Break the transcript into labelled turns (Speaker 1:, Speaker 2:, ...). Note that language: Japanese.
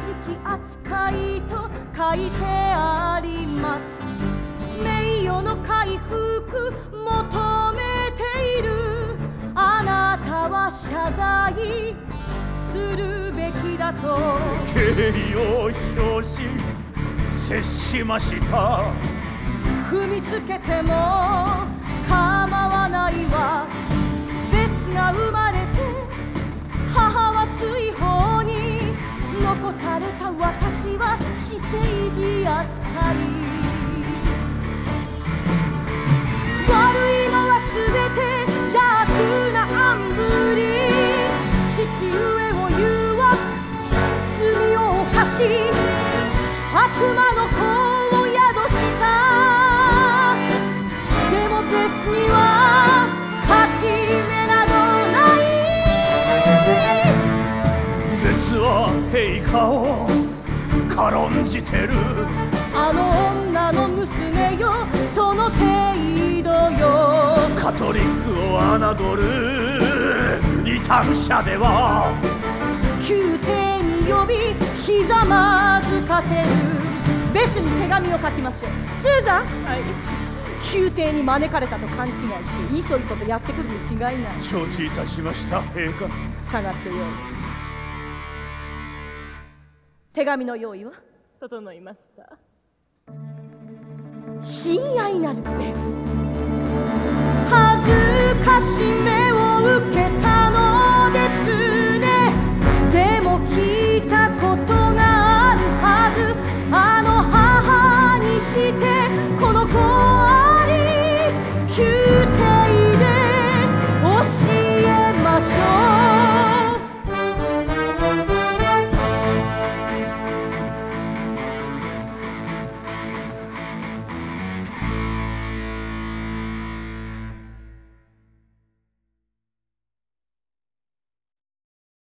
Speaker 1: じき扱いと書いてあります。名誉の回復求めている。あなたは謝罪するべきだと。
Speaker 2: 敬意を表し接しました。
Speaker 1: 踏みつけても構わないわされた私は私生児扱い悪いのは全て邪悪なアンブリ父上を言うわ罪を犯し悪魔の子を宿した。でもベスには
Speaker 2: 陛下を軽んじてる。
Speaker 1: あの女の娘よその程度よ。
Speaker 2: カトリックを侮る。異端者では。
Speaker 1: 宮廷に呼びひざまずかせる。ベスに手紙を書きましょう。スーザン？はい。宮廷に招かれたと勘違いしていそいそとやってくるに違いない。
Speaker 2: 承知いたしました陛下。
Speaker 1: 下がってよ。い手紙の用意は？整いました。親愛なるベス